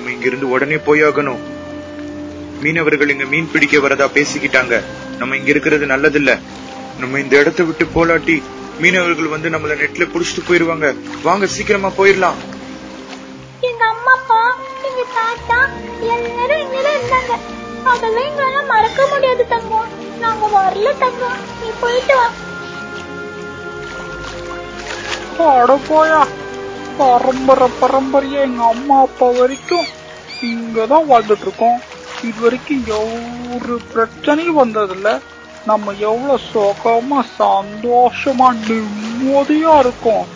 நம்ம இங்க இருந்து உடனே போயாகணும். மீனவர்கள் இங்க மீன் பிடிக்க வரதா பேசிக்கிட்டாங்க. நம்ம இங்க இருக்கிறது நல்லதில்ல. நம்ம இந்த இடத்தை விட்டு போலாட்டி மீனவர்கள் வந்து நம்மள நெட்ல புடிச்சிட்டு போயிருவாங்க. வாங்க சீக்கிரமா போயிடலாம் எங்க அம்மா அப்பா எங்க தாத்தா எல்லாரும் இங்கதான் இருந்தாங்க. அதெல்லாம் எங்களால மறக்க முடியாது தங்கம். நாங்க வரல தங்கம். நீ போயிட்டு வா. போயா. பரம்பரை பரம்பரையா எங்க அம்மா அப்பா வரைக்கும் இங்கதான் வாழ்ந்துட்டு இருக்கோம் இது வரைக்கும் ஒரு பிரச்சனையும் வந்ததில்ல. நம்ம எவ்வளவு சுகமா சந்தோஷமா நிம்மதியா இருக்கோம்.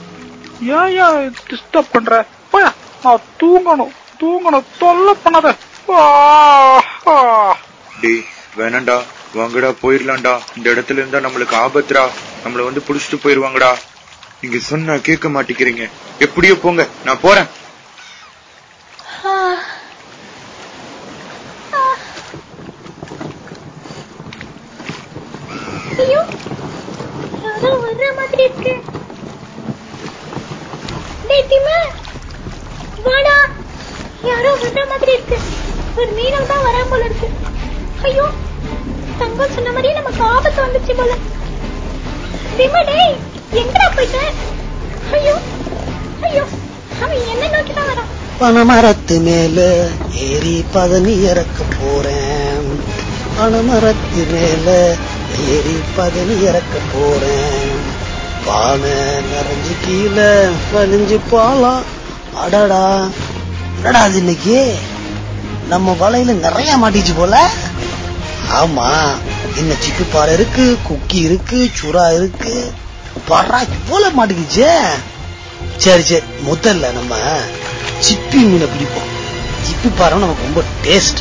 ஏன் ஏன் டிஸ்டர்ப் பண்ற? போயா நான் தூங்கணும். தூங்கணும் தொல்லை பண்ணாத. டேய் வேணாண்டா வாங்கடா போயிடலாம்டா இந்த இடத்துல இருந்தா நம்மளுக்கு ஆபத்துடா. நம்மள வந்து புடிச்சிட்டு போயிருவாங்கடா. நீங்க சொன்னா கேட்க மாட்டேங்கிறீங்க. எப்படியோ போங்க நான் போறேன். யாரோ வர்ற மாதிரி இருக்கு. யாரோ மாதிரி இருக்கு. ஒரு இருக்கு. ஐயோ தங்கம் சொன்ன மாதிரியே நமக்கு ஆபத்து வந்துச்சு போல. எங்கடா ஐயோ ஐயோ அவன் என்ன நோக்கி தான் வரான் பனமரத்து மேல ஏறி பதனி இறக்க போறேன். பனமரத்து மேல ஏறி பதனி இறக்க போறேன். பானை நிறைஞ்சு கீழே வலிஞ்சு போலாம். அடடா. என்னடா அது இன்னைக்கு? நம்ம வலையில நிறைய மாட்டிச்சு போல. ஆமா இன்னும் சிப்பி பாறை இருக்கு குக்கி இருக்கு சுறா இருக்கு. பறா போல மாட்டுக்குச்சே சரி சரி முதல்ல நம்ம சிப்பி மீனை பிடிப்போம். சிப்பி பாறை நமக்கு ரொம்ப டேஸ்ட்